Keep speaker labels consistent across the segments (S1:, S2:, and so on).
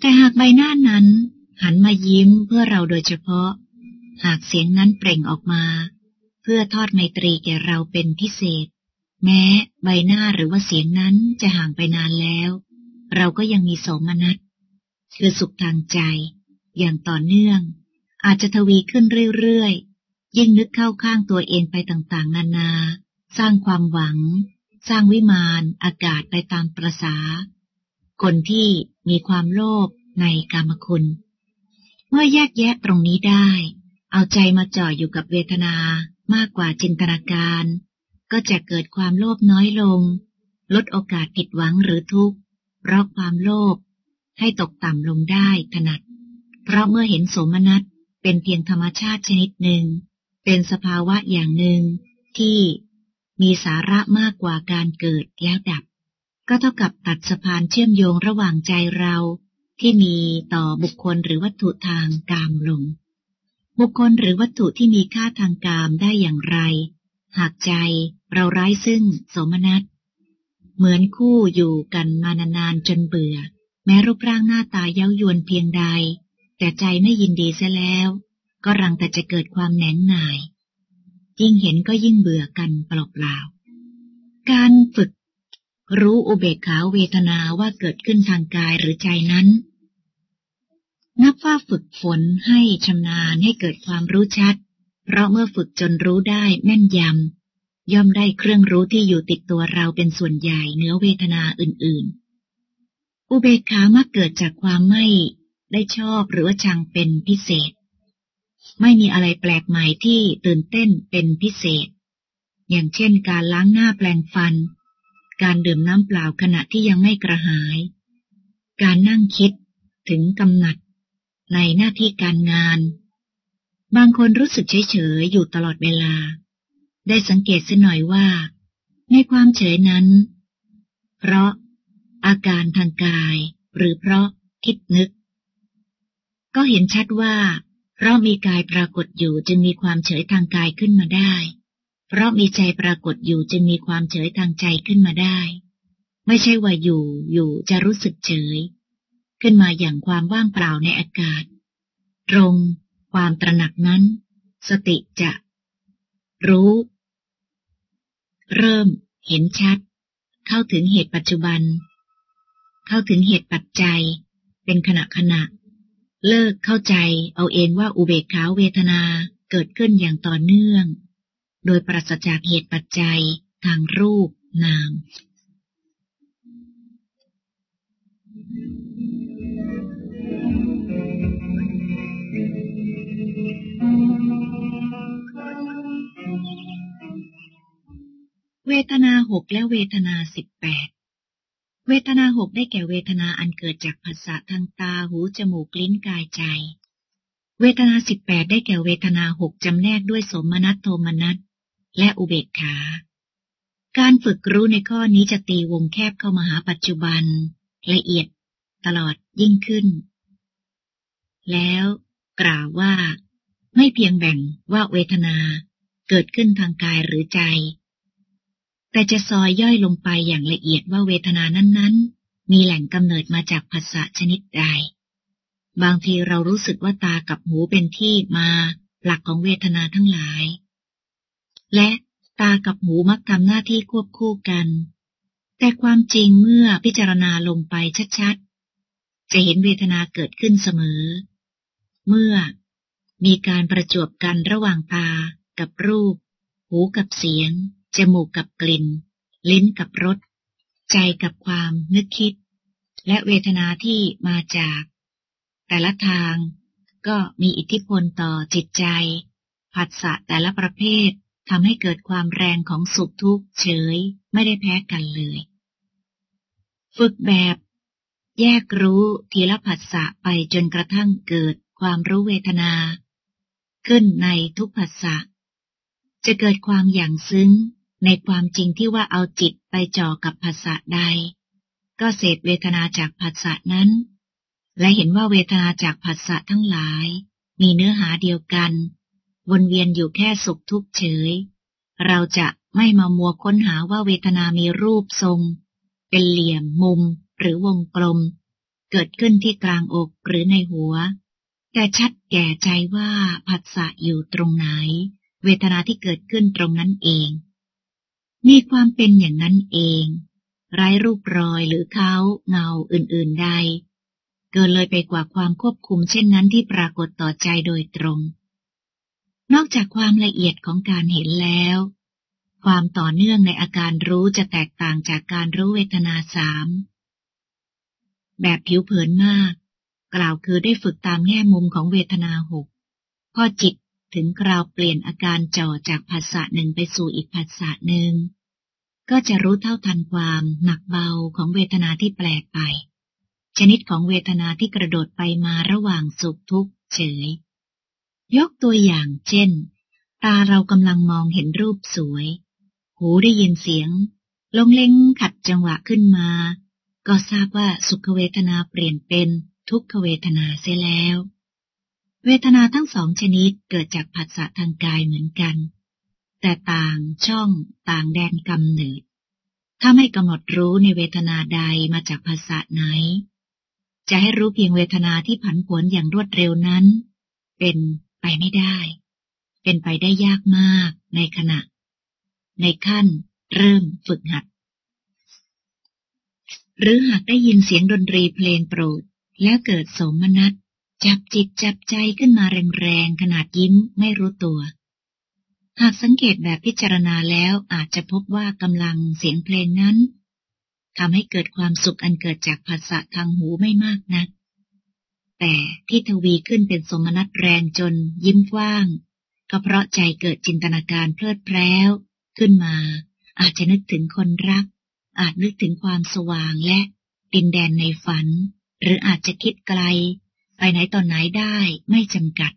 S1: แต่หากใบหน้านั้น หันมายิ้มเพื่อเราโดยเฉพาะ หากเสียงนั้นเปล่งออกมา เพื่อทอดไมตรีแก่เราเป็นพิเศษ แม้ใบหน้าหรือว่าเสียงนั้นจะห่างไปนานแล้ว เราก็ยังมีสมนัตคือสุขทางใจ อย่างต่อเนื่อง อาจจะทวีขึ้นเรื่อยๆ ยิ่งนึกเข้าข้างตัวเองไปต่างๆ นานา สร้างความหวัง สร้างวิมานอากาศไปตามประษาคนที่ มีความโลภในกามคุณ เมื่อแยกแยะตรงนี้ได้ เอาใจมาจ่ออยู่กับเวทนามากกว่าจินตนาการ ก็จะเกิดความโลภน้อยลง ลดโอกาสผิดหวังหรือทุกข์เพราะความโลภให้ตกต่ำลงได้ถนัด เพราะเมื่อเห็นสมนัตเป็นเพียงธรรมชาติชนิดหนึ่ง เป็นสภาวะอย่างหนึ่งที่มีสาระมากกว่าการเกิดแล้วดับ ก็เท่ากับตัดสะพานเชื่อมโยงระหว่างใจเราที่มีต่อบุคคลหรือวัตถุทางกามลง บุคคลหรือวัตถุที่มีค่าทางกามได้อย่างไร หากใจเราไร้ซึ่งสมนัตเหมือนคู่อยู่กันมานานๆจนเบื่อ แม้รูปร่างหน้าตาเย้ายวนเพียงใด แต่ใจไม่ยินดีเสียแล้ว ก็รังแต่จะเกิดความแหนงหน่าย ยิ่งเห็นก็ยิ่งเบื่อกันเปล่าๆการฝึก รู้อุเบกขาเวทนาว่าเกิดขึ้นทางกายหรือใจนั้น นับว่าฝึกฝนให้ชำนาญให้เกิดความรู้ชัด เพราะเมื่อฝึกจนรู้ได้แม่นยำ ย่อมได้เครื่องรู้ที่อยู่ติดตัวเราเป็นส่วนใหญ่เนื้อเวทนาอื่นๆ อุเบกขามักเกิดจากความไม่ได้ชอบหรือว่าชังเป็นพิเศษ ไม่มีอะไรแปลกใหม่ที่ตื่นเต้นเป็นพิเศษ อย่างเช่นการล้างหน้าแปลงฟัน การดื่มน้ำเปล่าขณะที่ยังไม่กระหาย การนั่งคิดถึงกำหนัด ในหน้าที่การงาน บางคนรู้สึกเฉยเฉยอยู่ตลอดเวลา ได้สังเกตเสียหน่อยว่า ในความเฉยนั้น เพราะอาการทางกาย หรือเพราะคิดนึก ก็เห็นชัดว่า เพราะมีกายปรากฏอยู่จึงมีความเฉยทางกายขึ้นมาได้ เพราะมีใจปรากฏอยู่จึงมีความเฉยทางใจขึ้นมาได้ ไม่ใช่ว่าอยู่อยู่จะรู้สึกเฉย ขึ้นมาอย่างความว่างเปล่าในอากาศ ตรง ความตระหนักนั้น สติจะ รู้ เริ่ม เห็นชัด เข้าถึงเหตุปัจจุบัน เข้าถึงเหตุปัจจัย เป็นขณะขณะ เลิกเข้าใจเอาเองว่าอุเบกขาเวทนาเกิดขึ้นอย่างต่อเนื่อง โดยปราศจากเหตุปัจจัยทางรูปนาม เวทนาหกและเวทนาสิบแปดเวทนาหกได้แก่เวทนาอันเกิดจากภาษาทางตาหูจมูกลิ้นกายใจ เวทนาสิบแปดได้แก่เวทนาหกจำแนกด้วยสมนัตโทมนัต และอุเบกขา การฝึกรู้ในข้อนี้จะตีวงแคบเข้ามาหาปัจจุบัน ละเอียดตลอดยิ่งขึ้น แล้วกล่าวว่า ไม่เพียงแบ่งว่าเวทนาเกิดขึ้นทางกายหรือใจ แต่จะซอยย่อยลงไปอย่างละเอียดว่าเวทนานั้น ๆ มีแหล่งกำเนิดมาจากภาษาชนิดใด บางทีเรารู้สึกว่าตากับหูเป็นที่มาหลักของเวทนาทั้งหลาย และตากับหูมักทำหน้าที่ควบคู่กัน แต่ความจริงเมื่อพิจารณาลงไปชัดๆ จะเห็นเวทนาเกิดขึ้นเสมอ เมื่อมีการประจวบกันระหว่างตากับรูป หูกับเสียง จมูกกับกลิ่น ลิ้นกับรส ใจกับความนึกคิด และเวทนาที่มาจาก แต่ละทางก็มีอิทธิพลต่อจิตใจ ผัสสะแต่ละประเภท ทำให้เกิดความแรงของสุขทุกข์เฉยไม่ได้แพ้กันเลย ฝึกแบบ แยกรู้ทีละผัสสะไปจนกระทั่งเกิดความรู้เวทนา ขึ้นในทุกผัสสะ จะเกิดความอย่างซึ้งในความจริงที่ว่าเอาจิตไปจ่อกับภาษาใด ก็เสพเวทนาจากภาษานั้น และเห็นว่าเวทนาจากภาษาทั้งหลาย มีเนื้อหาเดียวกัน วนเวียนอยู่แค่สุขทุกข์เฉย เราจะไม่มามัวค้นหาว่าเวทนามีรูปทรง เป็นเหลี่ยมมุมหรือวงกลม เกิดขึ้นที่กลางอกหรือในหัว แต่ชัดแก่ใจว่าผัสสะอยู่ตรงไหน เวทนาที่เกิดขึ้นตรงนั้นเอง มีความเป็นอย่างนั้นเองไร้รูปรอยหรือเขาเงาอื่นๆใด เกินเลยไปกว่าความควบคุมเช่นนั้นที่ปรากฏต่อใจโดยตรง นอกจากความละเอียดของการเห็นแล้ว ความต่อเนื่องในอาการรู้จะแตกต่างจากการรู้เวทนาสาม แบบผิวเผินมาก กล่าวคือได้ฝึกตามแง่มุมของเวทนาหกพอจิตถึงคราวเปลี่ยนอาการจ่อจากภาษาหนึ่งไปสู่อีกภาษาหนึ่ง ก็จะรู้เท่าทันความหนักเบาของเวทนาที่แปลกไป ชนิดของเวทนาที่กระโดดไปมาระหว่างสุขทุกข์เฉย ยกตัวอย่างเช่น ตาเรากำลังมองเห็นรูปสวย หูได้ยินเสียง ลงเล้งขัดจังหวะขึ้นมา ก็ทราบว่าสุขเวทนาเปลี่ยนเป็นทุกขเวทนาเสียแล้ว เวทนาทั้งสองชนิดเกิดจากผัสสะทางกายเหมือนกัน แต่ต่างช่องต่างแดนกำเนิด ถ้าไม่กำหนดรู้ในเวทนาใดมาจากภาษาไหน จะให้รู้เพียงเวทนาที่ผันผวนอย่างรวดเร็วนั้น เป็น ไปไม่ได้ เป็นไปได้ยากมากในขณะ ในขั้นเริ่มฝึกหัด หรือหากได้ยินเสียงดนตรีเพลงโปรด แล้วเกิดสมนัตจับจิตจับใจขึ้นมาแรงๆขนาดยิ้มไม่รู้ตัว หากสังเกตแบบพิจารณาแล้วอาจจะพบว่ากำลังเสียงเพลงนั้นทำให้เกิดความสุขอันเกิดจากภาษาทางหูไม่มากนัก แต่ที่ทวีขึ้นเป็นสมนัตแรงจนยิ้มกว่าง ก็เพราะใจเกิดจินตนาการเพลิดเพล้ว ขึ้นมา อาจจะนึกถึงคนรัก อาจนึกถึงความสว่างและดินแดนในฝัน หรืออาจจะคิดไกล ไปไหนตอนไหนได้ไม่จำกัด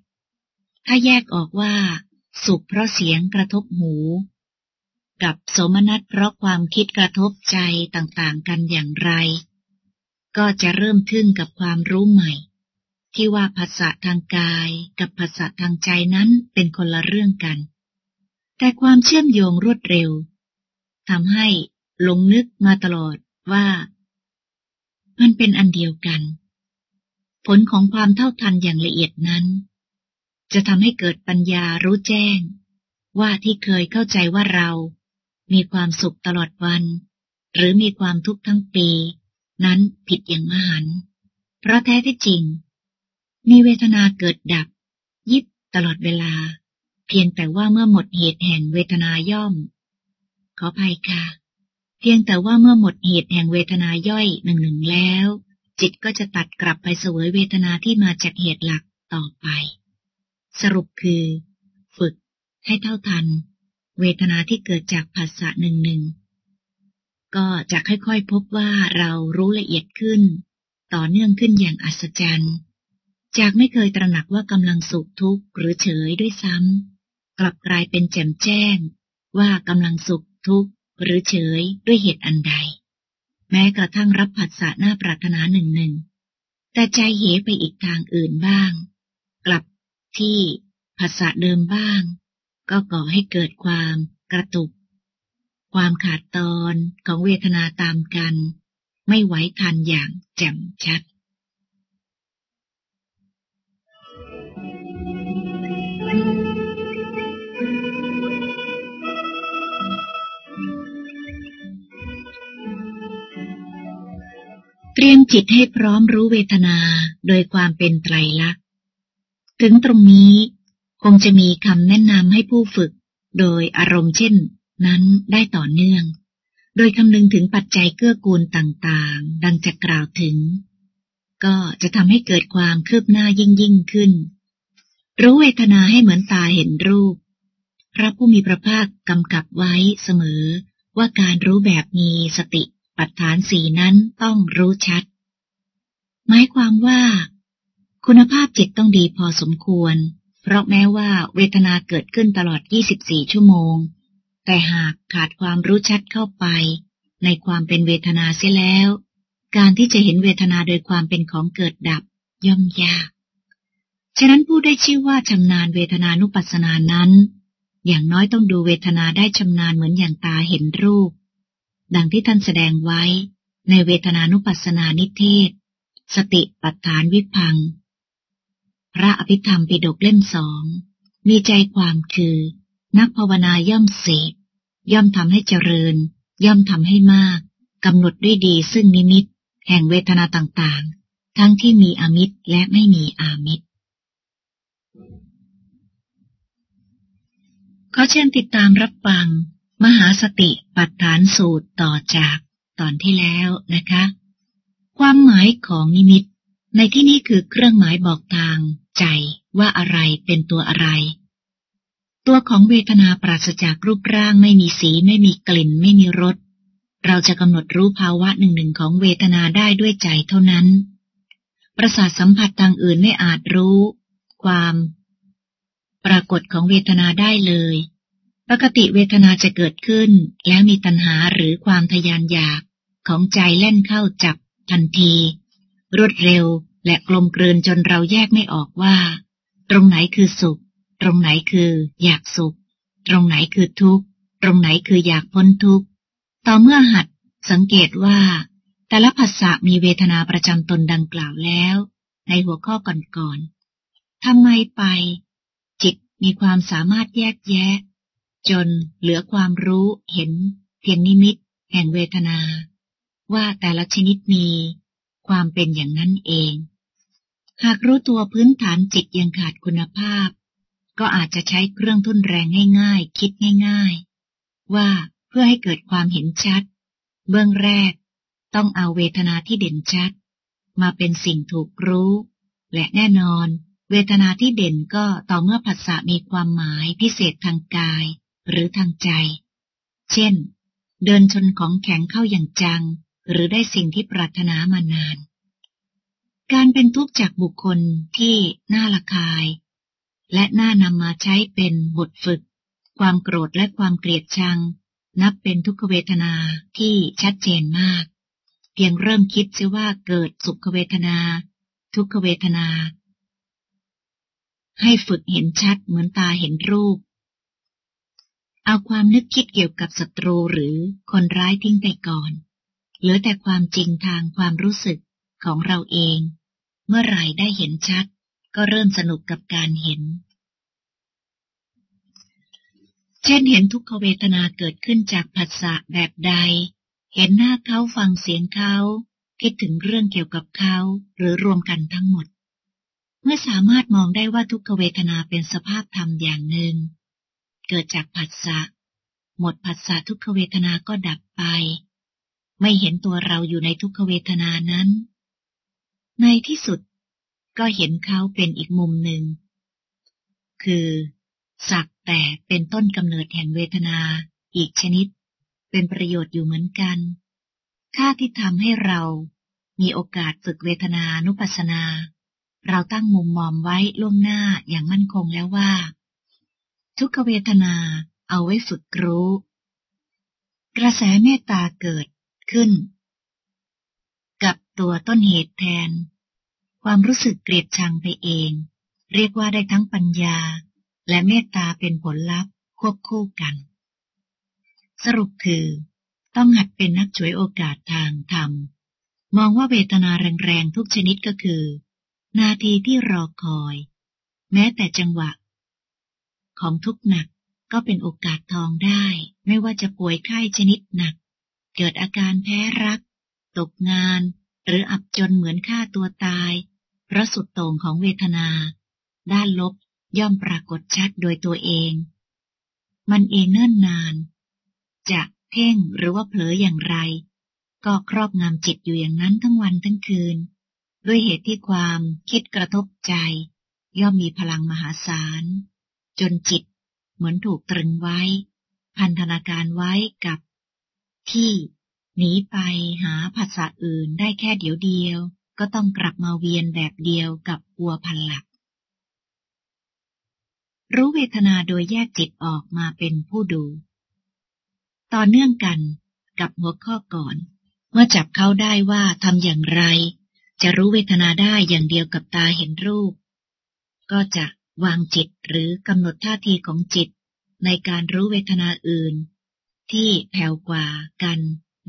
S1: ถ้าแยกออกว่า สุขเพราะเสียงกระทบหู กับโสมนัสเพราะความคิดกระทบใจต่างๆกันอย่างไร ก็จะเริ่มทึ่งกับความรู้ใหม่ ที่ว่าภาษาทางกายกับภาษาทางใจนั้นเป็นคนละเรื่องกัน แต่ความเชื่อมโยงรวดเร็วทำให้หลงนึกมาตลอดว่า มันเป็นอันเดียวกัน ผลของความเท่าทันอย่างละเอียดนั้น จะทำให้เกิดปัญญารู้แจ้ง ว่าที่เคยเข้าใจว่าเรา มีความสุขตลอดวัน หรือมีความทุกข์ทั้งปี นั้นผิดอย่างมหันเพราะแท้ที่จริง มีเวทนาเกิดดับ ยิบตลอดเวลา เพียงแต่ว่าเมื่อหมดเหตุแห่งเวทนาย่อม ขอภัยค่ะ เพียงแต่ว่าเมื่อหมดเหตุแห่งเวทนาย่อยหนึ่งหนึ่งแล้ว จิตก็จะตัดกลับไปเสวยเวทนาที่มาจากเหตุหลักต่อไป สรุปคือ ฝึกให้เท่าทัน เวทนาที่เกิดจากภาษาหนึ่งหนึ่งก็จะค่อยๆพบว่าเรารู้ละเอียดขึ้น ต่อเนื่องขึ้นอย่างอัศจรรย์ จากไม่เคยตระหนักว่ากำลังสุขทุกข์หรือเฉยด้วยซ้ำกลับกลายเป็นแจ่มแจ้ง ว่ากำลังสุขทุกข์หรือเฉยด้วยเหตุอันใด แม้กระทั่งรับผัสสะหน้าปรารถนาหนึ่งหนึ่งแต่ใจเหไปอีกทางอื่นบ้าง กลับที่ผัสสะเดิมบ้าง ก็ก่อให้เกิดความกระตุก ความขาดตอนของเวทนาตามกัน ไม่ไหวทันอย่างแจ่มชัด เตรียมจิตให้พร้อมรู้เวทนาโดยความเป็นไตรลักษณ์ ถึงตรงนี้คงจะมีคำแนะนำให้ผู้ฝึก โดยอารมณ์เช่น นั้นได้ต่อเนื่อง โดยคำนึงถึงปัจจัยเกื้อกูลต่างๆ ดังจะกล่าวถึง ก็จะทำให้เกิดความคืบหน้ายิ่งยิ่งขึ้น รู้เวทนาให้เหมือนตาเห็นรูป พระผู้มีพระภาคกำกับไว้เสมอ ว่าการรู้แบบมีสติปัฏฐานสีนั้นต้องรู้ชัด หมายความว่า คุณภาพจิตต้องดีพอสมควร เพราะแม้ว่าเวทนาเกิดขึ้นตลอด 24 ชั่วโมง แต่หากขาดความรู้ชัดเข้าไป ในความเป็นเวทนาเสียแล้ว การที่จะเห็นเวทนาโดยความเป็นของเกิดดับย่อมยาก ฉะนั้นผู้ได้ชื่อว่าชำนาญเวทนานุปัสสนานั้น อย่างน้อยต้องดูเวทนาได้ชำนาญเหมือนอย่างตาเห็นรูป ดังที่ท่านแสดงไว้ ในเวทนานุปัสสนานิเทศ สติปัฏฐานวิพัง พระอภิธรรมปิฎกเล่มสองมีใจความคือ นักภาวนาย่อมเสพย่อมทำให้เจริญ ย่อมทำให้มากกำหนดด้วยดีซึ่งนิมิต แห่งเวทนาต่างๆ ทั้งที่มีอมิตรและไม่มีอามิตร ขอเชิญติดตามรับฟัง มหาสติปัฏฐานสูตรต่อจากตอนที่แล้วนะคะ ความหมายของนิมิต ในที่นี้คือเครื่องหมายบอกทาง ใจว่าอะไรเป็นตัวอะไร ตัวของเวทนาปราศจากรูปร่างไม่มีสีไม่มีกลิ่น ไม่มีรสเราจะกำหนดรู้ภาวะหนึ่งหนึ่งของเวทนาได้ด้วยใจเท่านั้น ประสาทสัมผัสทางอื่นไม่อาจรู้ ความ ปรากฏของเวทนาได้เลย ปกติเวทนาจะเกิดขึ้น แล้วมีตัณหาหรือความทยานอยากของใจเล่นเข้าจับทันที รวดเร็วและกลมกลืนจนเราแยกไม่ออกว่า ตรงไหนคือสุข ตรงไหนคืออยากสุข ตรงไหนคือทุกข์ ตรงไหนคืออยากพ้นทุกข์ ต่อเมื่อหัดสังเกตว่า แต่ละภาษามีเวทนาประจำตนดังกล่าวแล้ว ในหัวข้อก่อนๆทำไมไป มีความสามารถแยกแยะ จนเหลือความรู้เห็นเพียงนิมิต แห่งเวทนา ว่าแต่ละชนิดมีความเป็นอย่างนั้นเอง หากรู้ตัวพื้นฐานจิตยังขาดคุณภาพ ก็อาจจะใช้เครื่องทุ่นแรงง่าย ๆ คิดง่าย ๆ ว่าเพื่อให้เกิดความเห็นชัด เบื้องแรก ต้องเอาเวทนาที่เด่นชัด มาเป็นสิ่งถูกรู้ และแน่นอน เวทนาที่เด่นก็ต่อเมื่อผัสสะมีความหมายพิเศษทางกาย หรือทางใจ เช่น เดินชนของแข็งเข้าอย่างจัง หรือได้สิ่งที่ปรารถนามานาน การเป็นทุกข์จากบุคคลที่น่าละคาย และน่านำมาใช้เป็นบทฝึก ความโกรธและความเกลียดชัง นับเป็นทุกขเวทนาที่ชัดเจนมาก เพียงเริ่มคิดซิว่าเกิดสุขเวทนา ทุกขเวทนา ให้ฝึกเห็นชัดเหมือนตาเห็นรูป เอาความนึกคิดเกี่ยวกับศัตรูหรือคนร้ายทิ้งไปก่อน เหลือแต่ความจริงทางความรู้สึกของเราเอง เมื่อไรได้เห็นชัด ก็เริ่มสนุกกับการเห็น เช่นเห็นทุกขเวทนาเกิดขึ้นจากผัสสะแบบใด เห็นหน้าเขาฟังเสียงเขา คิดถึงเรื่องเกี่ยวกับเขา หรือรวมกันทั้งหมด เมื่อสามารถมองได้ว่าทุกขเวทนาเป็นสภาพธรรมอย่างหนึ่ง เกิดจากผัสสะ หมดผัสสะทุกขเวทนาก็ดับไป ไม่เห็นตัวเราอยู่ในทุกขเวทนานั้น ในที่สุดก็เห็นเขาเป็นอีกมุมหนึ่ง คือสักแต่เป็นต้นกำเนิดแห่งเวทนาอีกชนิด เป็นประโยชน์อยู่เหมือนกัน ค่าที่ทำให้เรามีโอกาสฝึกเวทนานุปัสสนา เราตั้งมุมมองไว้ล่วงหน้าอย่างมั่นคงแล้วว่า ทุกขเวทนาเอาไว้ฝึกรู้ กระแสเมตตาเกิดขึ้น กับตัวต้นเหตุแทน ความรู้สึกเกลียดชังไปเอง เรียกว่าได้ทั้งปัญญา และเมตตาเป็นผลลัพธ์ควบคู่กัน สรุปคือต้องหัดเป็นนักช่วยโอกาสทางธรรม มองว่าเวทนาแรงๆทุกชนิดก็คือ นาทีที่รอคอย แม้แต่จังหวะ ของทุกหนักก็เป็นโอกาสทองได้ ไม่ว่าจะป่วยไข้ชนิดหนัก เกิดอาการแพ้รัก ตกงาน หรืออับจนเหมือนฆ่าตัวตายเพราะสุดโต่งของเวทนา ด้านลบย่อมปรากฏชัดโดยตัวเอง มันเองเนิ่นนาน จะเพ่งหรือว่าเผลออย่างไร ก็ครอบงำจิตอยู่อย่างนั้นทั้งวันทั้งคืน ด้วยเหตุที่ความคิดกระทบใจ ย่อมมีพลังมหาศาล จนจิตเหมือนถูกตรึงไว้ พันธนาการไว้กับ ที่หนีไปหาภาษาอื่นได้แค่เดียวเดียว ก็ต้องกลับมาเวียนแบบเดียวกับวัวพันหลัก รู้เวทนาโดยแยกจิตออกมาเป็นผู้ดู ต่อเนื่องกันกับหัวข้อก่อน เมื่อจับเขาได้ว่าทำอย่างไร จะรู้เวทนาได้อย่างเดียวกับตาเห็นรูป ก็จะวางจิตหรือกำหนดท่าทีของจิต ในการรู้เวทนาอื่น ที่แผ่วกว่ากัน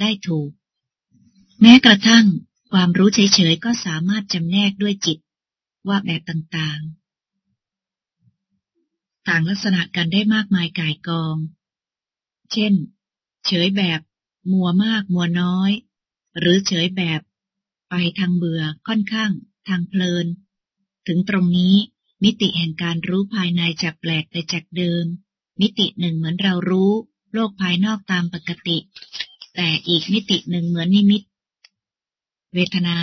S1: ได้ถูก แม้กระทั่งความรู้เฉยๆก็สามารถจำแนกด้วยจิตว่าแบบต่างๆ ต่างลักษณะกันได้มากมายกายกอง เช่น เฉยแบบ มัวมากมัวน้อย หรือเฉยแบบ ไปทางเบื่อค่อนข้าง ทางเพลิน ถึงตรงนี้มิติแห่งการรู้ภายในจะแปลกไปจากเดิม มิติหนึ่งเหมือนเรารู้ โลกภายนอกตามปกติ แต่อีกมิติหนึ่งเหมือนนิมิต เวทนา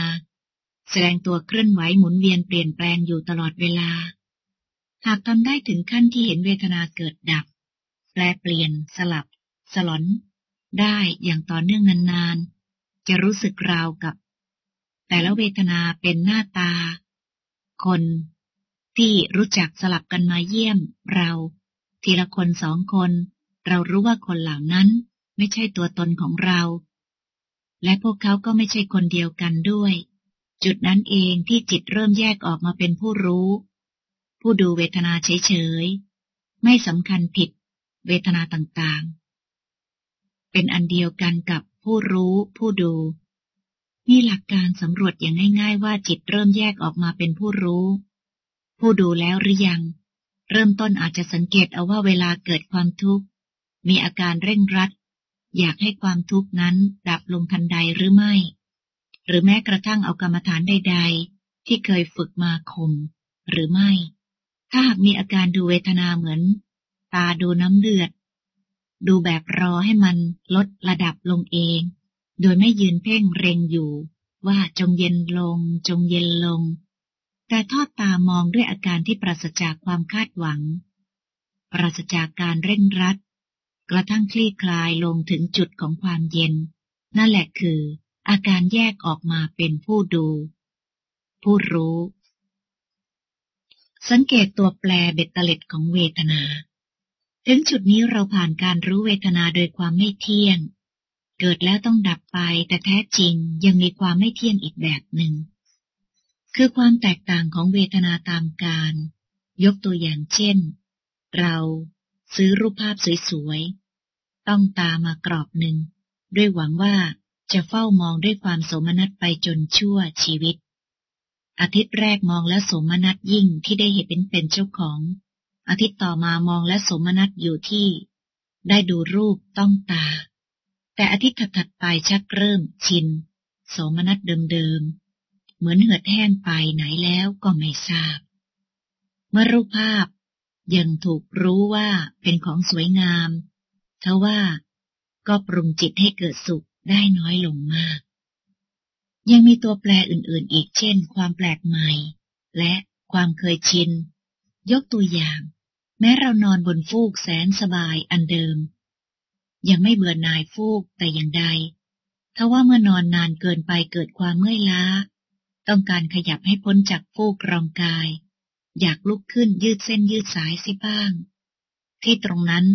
S1: แสดงตัวเคลื่อนไหวหมุนเวียนเปลี่ยนแปลงอยู่ตลอดเวลา หากทำได้ถึงขั้นที่เห็นเวทนาเกิดดับ แปลเปลี่ยน สลับ สลอน ได้อย่างต่อเนื่องนานๆ จะรู้สึกราวกับ แต่ละเวทนาเป็นหน้าตา คนที่รู้จักสลับกันมาเยี่ยมเรา ทีละคนสองคน เรารู้ว่าคนเหล่านั้นไม่ใช่ตัวตนของเรา และพวกเขาก็ไม่ใช่คนเดียวกันด้วย จุดนั้นเองที่จิตเริ่มแยกออกมาเป็นผู้รู้ ผู้ดูเวทนาเฉยๆ ไม่สำคัญผิดเวทนาต่างๆ เป็นอันเดียวกันกับผู้รู้ผู้ดู นี่หลักการสำรวจอย่างง่าย ๆ ว่าจิตเริ่มแยกออกมาเป็นผู้รู้ ผู้ดูแล้วหรือยัง เริ่มต้นอาจจะสังเกตเอาว่าเวลาเกิดความทุกข์ มีอาการเร่งรัด อยากให้ความทุกข์นั้นดับลงทันใดหรือไม่ หรือแม้กระทั่งเอากรรมฐานใด ๆ ที่เคยฝึกมาข่มหรือไม่ ถ้าหากมีอาการดูเวทนาเหมือน ตาดูน้ำเลือด ดูแบบรอให้มันลดระดับลงเอง โดยไม่ยืนเพ่งเร็งอยู่ ว่าจงเย็นลง จงเย็นลง แต่ทอดตามองด้วยอาการที่ปราศจากความคาดหวัง ปราศจากการเร่งรัด กระทั่งคลี่คลายลงถึงจุดของความเย็น นั่นแหละคือ อาการแยกออกมาเป็นผู้ดู ผู้รู้ สังเกตตัวแปรเบ็ดเตล็ดของเวทนา ถึงจุดนี้เราผ่านการรู้เวทนาโดยความไม่เที่ยง เกิดแล้วต้องดับไป แต่แท้จริงยังมีความไม่เที่ยงอีกแบบหนึ่ง คือความแตกต่างของเวทนาตามการ ยกตัวอย่างเช่น เราซื้อรูปภาพสวยๆ ต้องตามากรอบหนึ่ง ด้วยหวังว่าจะเฝ้ามองด้วยความโสมนัสไปจนชั่วชีวิต อาทิตย์แรกมองและโสมนัสยิ่งที่ได้เห็นเป็นเป็นเจ้าของ อาทิตย์ต่อมามองและโสมนัสอยู่ที่ ได้ดูรูปต้องตา แต่อาทิตย์ถัดๆไปชักเริ่มชิน โสมนัสเดิมๆ เหมือนเหือดแห้งไปไหนแล้วก็ไม่ทราบ เมื่อรูปภาพยังถูกรู้ว่าเป็นของสวยงามทว่าก็ปรุงจิตให้เกิดสุขได้น้อยลงมาก ยังมีตัวแปรอื่นๆ อีกเช่น ความแปลกใหม่ และความเคยชิน ยกตัวอย่าง แม้เรานอนบนฟูกแสนสบายอันเดิม ยังไม่เบื่อหน่ายฟูกแต่อย่างใดทว่าเมื่อนอนนานเกินไปเกิดความเมื่อยล้า ต้องการขยับให้พ้นจากฟูกรองกาย อยากลุกขึ้นยืดเส้นยืดสายสิบ้าง ที่ตรงนั้น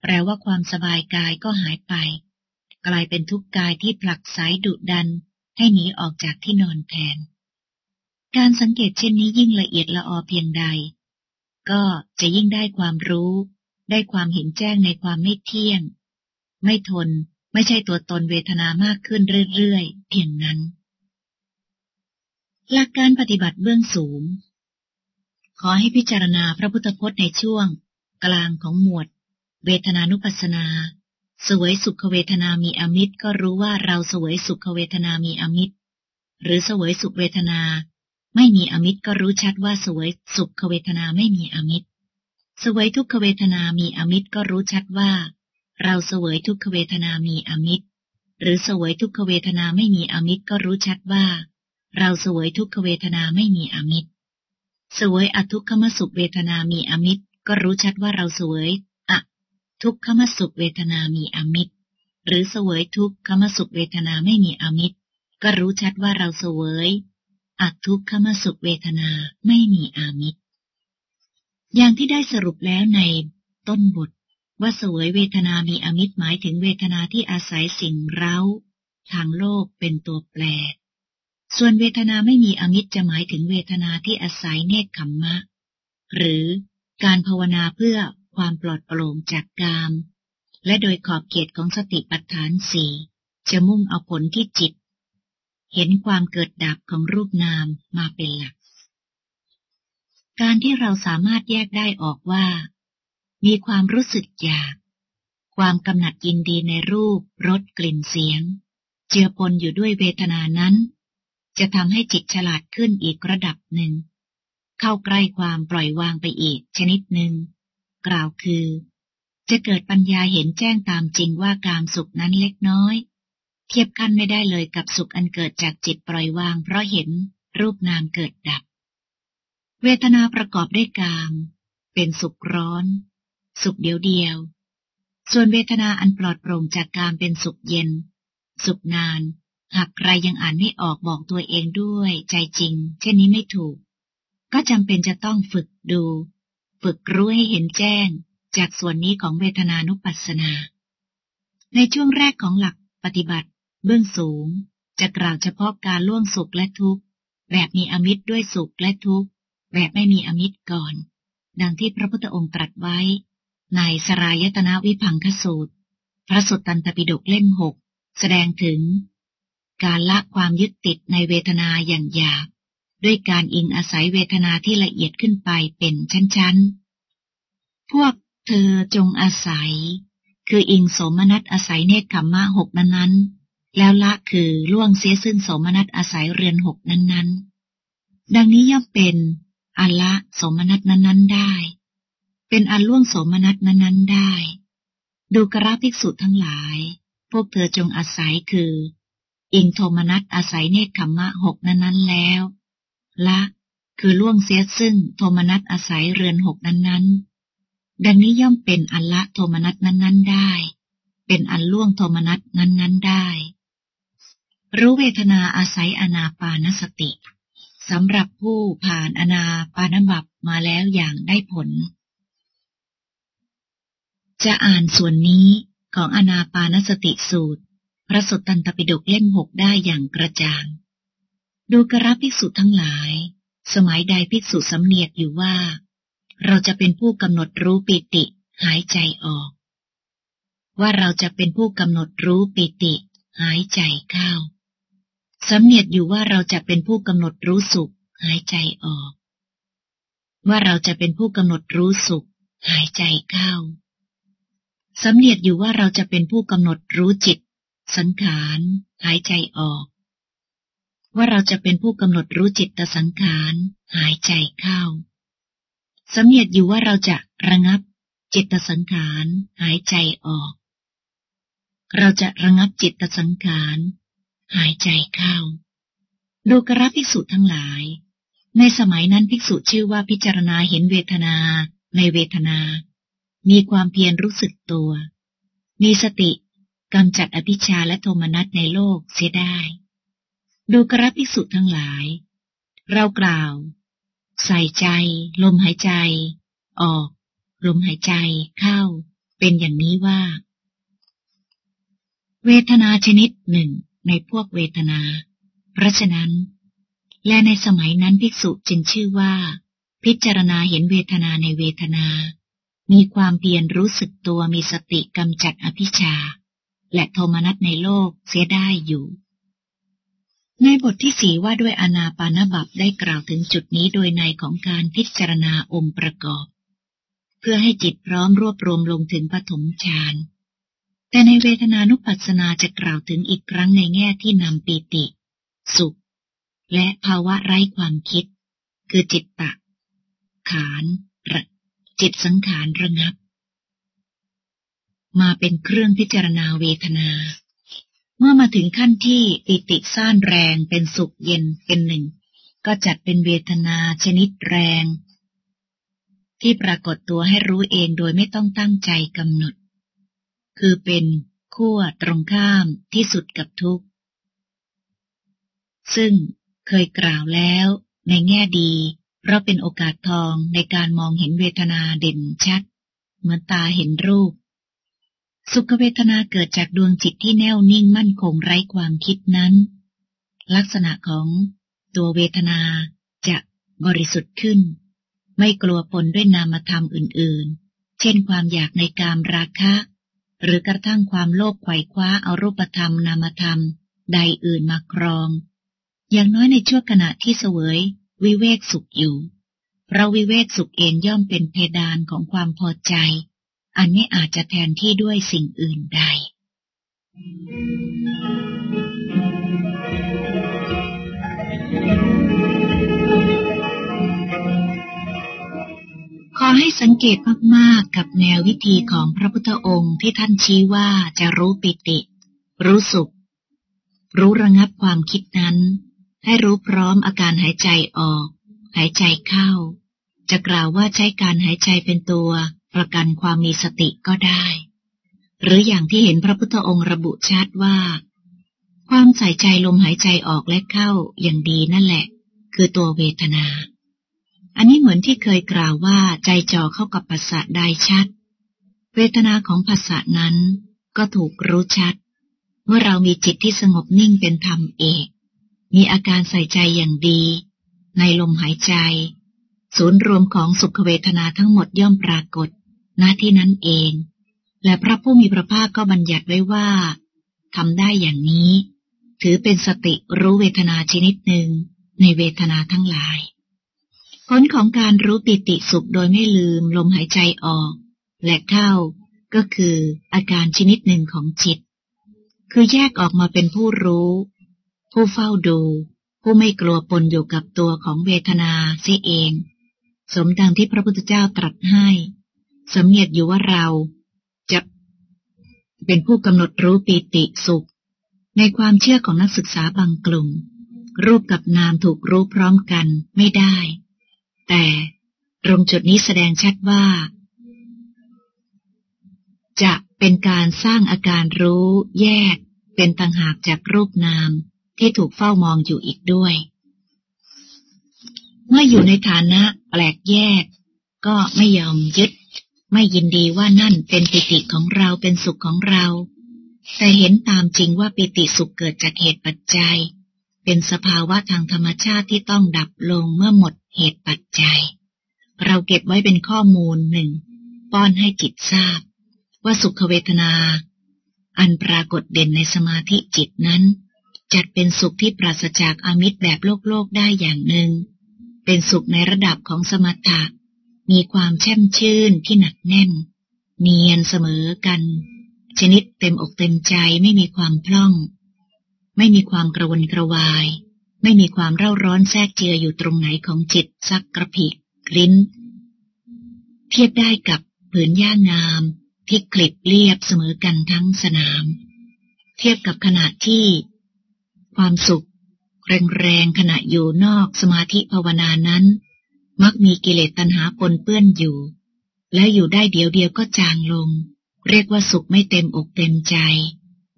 S1: แปลว่าความสบายกายก็หายไป กลายเป็นทุกข์กายที่ผลักสายดุดันให้หนีออกจากที่นอนแทน การสังเกตเช่นนี้ยิ่งละเอียดละออเพียงใด ก็จะยิ่งได้ความรู้ ได้ความเห็นแจ้งในความไม่เที่ยง ไม่ทน ไม่ใช่ตัวตนเวทนามากขึ้นเรื่อยๆเพียงนั้น หลักการปฏิบัติเบื้องสูง ขอให้พิจารณาพระพุทธพจน์ในช่วง กลางของหมวด เวทนานุปัสสนา สวยสุขเวทนามีอมิตร ก็รู้ว่าเราสวยสุขเวทนามีอมิตร หรือสวยสุขเวทนาไม่มีอมิตรก็รู้ชัดว่าสวยสุขเวทนาไม่มีอมิตรสวยทุกขเวทนามีอมิตรก็รู้ชัดว่า เราเสวยทุกขเวทนามีอมิตร หรือเสวยทุกขเวทนาไม่มีอมิตรก็รู้ชัดว่า เราเสวยทุกขเวทนาไม่มีอมิตรสวยอทุกขมสุขเวทนามีอมิตร ก็รู้ชัดว่าเราสวยอะทุกขมสุขเวทนามีอมิตร หรือสวยทุกขมสุขเวทนาไม่มีอมิตร ก็รู้ชัดว่าเราสวยอัทุกขมสุขเวทนาไม่มีอามิตร อย่างที่ได้สรุปแล้วในต้นบท ว่าสวยเวทนามีอมิตรหมายถึงเวทนาที่อาศัยสิ่งเร้า ทางโลกเป็นตัวแปร ส่วนเวทนาไม่มีอมิตรจะหมายถึงเวทนาที่อาศัยเนคขมมะ หรือการภาวนาเพื่อความปลอดโปร่งจากกาม และโดยขอบเขตของสติปัฏฐานสี่จะมุ่งเอาผลที่จิต เห็นความเกิดดับของรูปนามมาเป็นหลัก การที่เราสามารถแยกได้ออกว่า มีความรู้สึกอยาก ความกำหนัดยินดีในรูปรสกลิ่นเสียง เจือปนอยู่ด้วยเวทนานั้น จะทำให้จิตฉลาดขึ้นอีกระดับหนึ่ง เข้าใกล้ความปล่อยวางไปอีกชนิดหนึ่ง กล่าวคือ จะเกิดปัญญาเห็นแจ้งตามจริงว่าการสุขนั้นเล็กน้อย เทียบกันไม่ได้เลยกับสุขอันเกิดจากจิตปล่อยวาง เพราะเห็นรูปนามเกิดดับ เวทนาประกอบด้วยกาม เป็นสุขร้อน สุขเดียวเดียว ส่วนเวทนาอันปลอดโปร่งจากกามเป็นสุขเย็น สุขนาน หากใครยังอ่านไม่ออกบอกตัวเองด้วย ใจจริง เช่นนี้ไม่ถูก ก็จำเป็นจะต้องฝึกดู ฝึกรู้ให้เห็นแจ้ง จากส่วนนี้ของเวทนานุปัสสนา ในช่วงแรกของหลักปฏิบัติ เบื้องสูง จะกล่าวเฉพาะการล่วงสุขและทุกข์แบบมีอมิตรด้วยสุขและทุกข์แบบไม่มีอมิตรก่อน ดังที่พระพุทธองค์ตรัสไว้ ในสรายตนาวิพังคสูตร พระสุตตันตปิฎกเล่มหกแสดงถึง การละความยึดติดในเวทนาอย่างหยาบด้วยการอิงอาศัยเวทนาที่ละเอียดขึ้นไปเป็นชั้นๆ พวกเธอจงอาศัย คืออิงโสมนัสอาศัยเนคขมมะหกนั้นแล้วละคือล่วงเสียซึ่งโสมนัสอาศัยเรือนหกนั้นๆ ดังนี้ย่อมเป็นอัลละโสมนัสนั้นๆได้ เป็นอันล่วงโสมนัสนั้นๆได้ ดูกราภิกษุทั้งหลาย พวกเธอจงอาศัยคือ อิงโทมนัสอาศัยเนคขมมะหกนั้นๆแล้ว ละคือล่วงเสียซึ่งโทมนัสอาศัยเรือนหกนั้นๆ ดังนี้ย่อมเป็นอัลละโทมนัสนั้นๆได้ เป็นอันล่วงโทมนัสนั้นๆได้ รู้เวทนาอาศัยอนาปานสติสำหรับผู้ผ่านอนาปานบับมาแล้วอย่างได้ผล จะอ่านส่วนนี้ของอนาปานสติสูตร พระสุตตันตปิฎกเล่มหกได้อย่างกระจ่าง ดูกระภิกษุทั้งหลาย สมัยใดภิกษุสำเนียกอยู่ว่า เราจะเป็นผู้กำหนดรู้ปิติหายใจออก ว่าเราจะเป็นผู้กำหนดรู้ปิติหายใจเข้าสำเนียกอยู่ว่าเราจะเป็นผู้กำหนดรู้สุขหายใจออก ว่าเราจะเป็นผู้กำหนดรู้สุขหายใจเข้า สำเนียกอยู่ว่าเราจะเป็นผู้กำหนดรู้จิต สังขารหายใจออก ว่าเราจะเป็นผู้กำหนดรู้จิตตสังขารหายใจเข้าสำเนียกอยู่ว่าเราจะระงับจิตตสังขารหายใจออก เราจะระงับจิตตสังขารหายใจเข้า ดูกระภิกษุทั้งหลาย ในสมัยนั้นภิกษุชื่อว่าพิจารณาเห็นเวทนาในเวทนา มีความเพียรรู้สึกตัว มีสติกำจัดอภิชาและโทมนัสในโลกเสียได้ ดูกระภิกษุทั้งหลาย เรากล่าว ใส่ใจ ลมหายใจ ออก ลมหายใจเข้า เป็นอย่างนี้ว่า เวทนาชนิดหนึ่งในพวกเวทนา เพราะฉะนั้น และในสมัยนั้นภิกษุจึงชื่อว่า พิจารณาเห็นเวทนาในเวทนา มีความเพียรรู้สึกตัวมีสติกำจัดอภิชา และโทมนัสในโลกเสียได้อยู่ ในบทที่สีว่าด้วยอนาปานบับได้กล่าวถึงจุดนี้โดยในของการพิจารณาองค์ประกอบ เพื่อให้จิตพร้อมรวบรวมลงถึงปฐมฌานแต่ในเวทนานุปัสสนาจะกล่าวถึงอีกครั้งในแง่ที่นำปีติ สุข และภาวะไร้ความคิด คือจิตตะ ขาน จิตสังขารระงับ มาเป็นเครื่องพิจารณาเวทนา เมื่อมาถึงขั้นที่ปิติซ่านแรงเป็นสุขเย็นเป็นหนึ่ง ก็จัดเป็นเวทนาชนิดแรง ที่ปรากฏตัวให้รู้เองโดยไม่ต้องตั้งใจกำหนด คือเป็นขั้วตรงข้ามที่สุดกับทุกข์ ซึ่งเคยกล่าวแล้วในแง่ดี เพราะเป็นโอกาสทองในการมองเห็นเวทนาเด่นชัด เหมือนตาเห็นรูป สุขเวทนาเกิดจากดวงจิตที่แน่วนิ่งมั่นคงไร้ความคิดนั้น ลักษณะของตัวเวทนาจะบริสุทธิ์ขึ้น ไม่กลัวปนด้วยนามธรรมอื่น ๆ เช่นความอยากในกามราคะ หรือกระทั่งความโลภไขว่คว้าเอารูปธรรมนามธรรมใดอื่นมาครอง อย่างน้อยในชั่วขณะที่เสวย วิเวกสุขอยู่ เพราะวิเวกสุขเองย่อมเป็นเพดานของความพอใจ อันนี้อาจจะแทนที่ด้วยสิ่งอื่นใด ขอให้สังเกตมาก ๆ กับแนววิธีของพระพุทธองค์ที่ท่านชี้ว่าจะรู้ปิติ รู้สุข รู้ระงับความคิดนั้น ให้รู้พร้อมอาการหายใจออก หายใจเข้า จะกล่าวว่าใช้การหายใจเป็นตัวประกันความมีสติก็ได้ หรืออย่างที่เห็นพระพุทธองค์ระบุชัดว่า ความใส่ใจลมหายใจออกและเข้าอย่างดีนั่นแหละ คือตัวเวทนา อันนี้เหมือนที่เคยกล่าวว่าใจจ่อเข้ากับภาษาได้ชัด เวทนาของภาษานั้นก็ถูกรู้ชัด เมื่อเรามีจิตที่สงบนิ่งเป็นธรรมเอก มีอาการใส่ใจอย่างดี ในลมหายใจ ศูนย์รวมของสุขเวทนาทั้งหมดย่อมปรากฏหน้าที่นั้นเอง และพระผู้มีพระภาคก็บัญญัติไว้ว่าทำได้อย่างนี้ ถือเป็นสติรู้เวทนาชนิดหนึ่งในเวทนาทั้งหลาย ผลของการรู้ปิติสุขโดยไม่ลืมลมหายใจออก และเข้าก็คืออาการชนิดหนึ่งของจิต คือแยกออกมาเป็นผู้รู้ ผู้เฝ้าดู ผู้ไม่กลัวปนอยู่กับตัวของเวทนาเสียเอง สมดังที่พระพุทธเจ้าตรัสให้ สำเนียดอยู่ว่าเราจะเป็นผู้กำหนดรู้ปีติสุข ในความเชื่อของนักศึกษาบางกลุ่ม รูปกับนามถูกรู้พร้อมกันไม่ได้ แต่ตรงจุดนี้แสดงชัดว่า จะเป็นการสร้างอาการรู้แยกเป็นต่างหากจากรูปนาม ที่ถูกเฝ้ามองอยู่อีกด้วย เมื่ออยู่ในฐานะแปลกแยก ก็ไม่ยอมยึด ไม่ยินดีว่านั่นเป็นปิติของเราเป็นสุขของเรา แต่เห็นตามจริงว่าปิติสุขเกิดจากเหตุปัจจัย เป็นสภาวะทางธรรมชาติที่ต้องดับลงเมื่อหมดเหตุปัจจัย เราเก็บไว้เป็นข้อมูลหนึ่ง ป้อนให้จิตทราบ ว่าสุขเวทนา อันปรากฏเด่นในสมาธิจิตนั้น จัดเป็นสุขที่ปราศจากอามิตรแบบโลกโลกได้อย่างหนึ่ง เป็นสุขในระดับของสมถะ มีความแช่มชื่นที่หนักแน่น เนียนเสมอกัน ชนิดเต็มอกเต็มใจไม่มีความพล่อง ไม่มีความกระวนกระวาย ไม่มีความเร่าร้อนแทรกเจืออยู่ตรงไหนของจิตสักกระผิกลิ้น เทียบได้กับผืนหญ้างามที่กลิบเรียบเสมอกันทั้งสนาม เทียบกับขณะที่ ความสุข แรงๆขณะอยู่นอกสมาธิภาวนานั้น มักมีกิเลสตัณหาปนเปื้อนอยู่ และอยู่ได้เดียวเดียวก็จางลง เรียกว่าสุขไม่เต็มอกเต็มใจ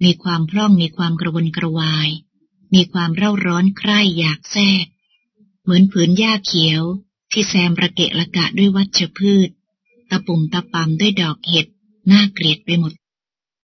S1: มีความพร่องมีความกระวนกระวาย มีความเร่าร้อนใคร่อยากแทรก เหมือนผืนหญ้าเขียว ที่แซมระเกะระกะด้วยวัชพืช ตะปุ่มตะปำด้วยดอกเห็ดน่าเกลียดไปหมด